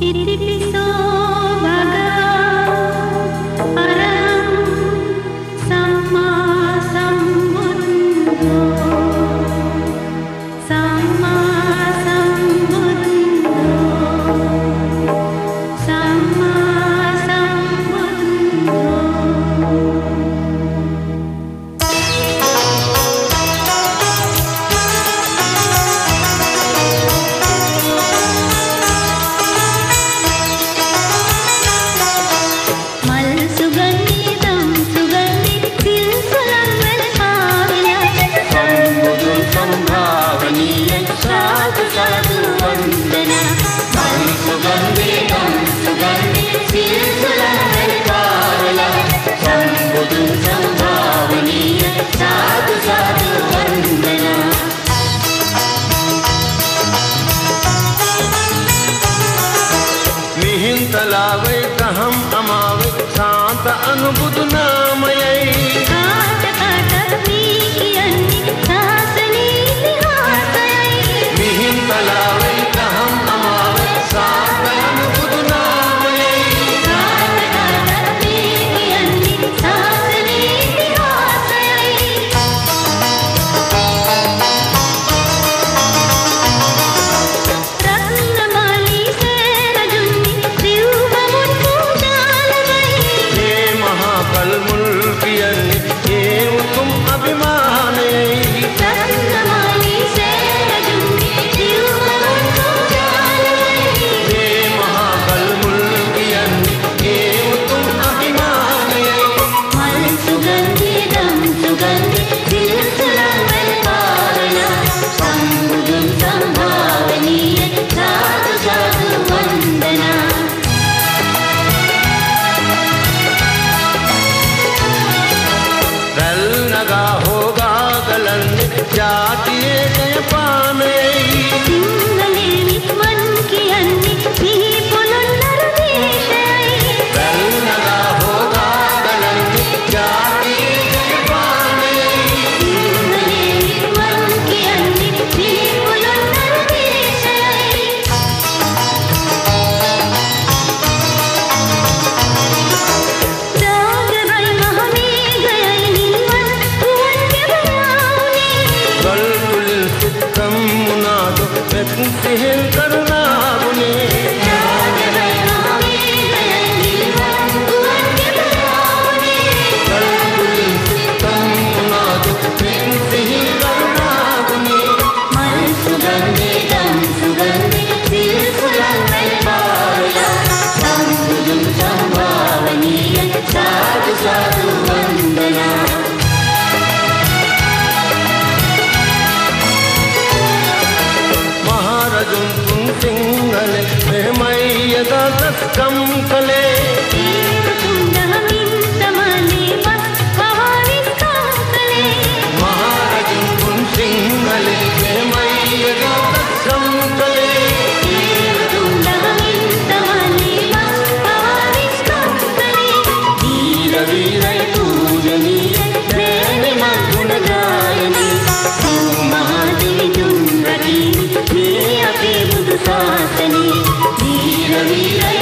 Tiri tiri so. तलावे कहम हम अमावे शांत अनुबुद ना लगा हो पहल करना। कम तत्कं Yeah.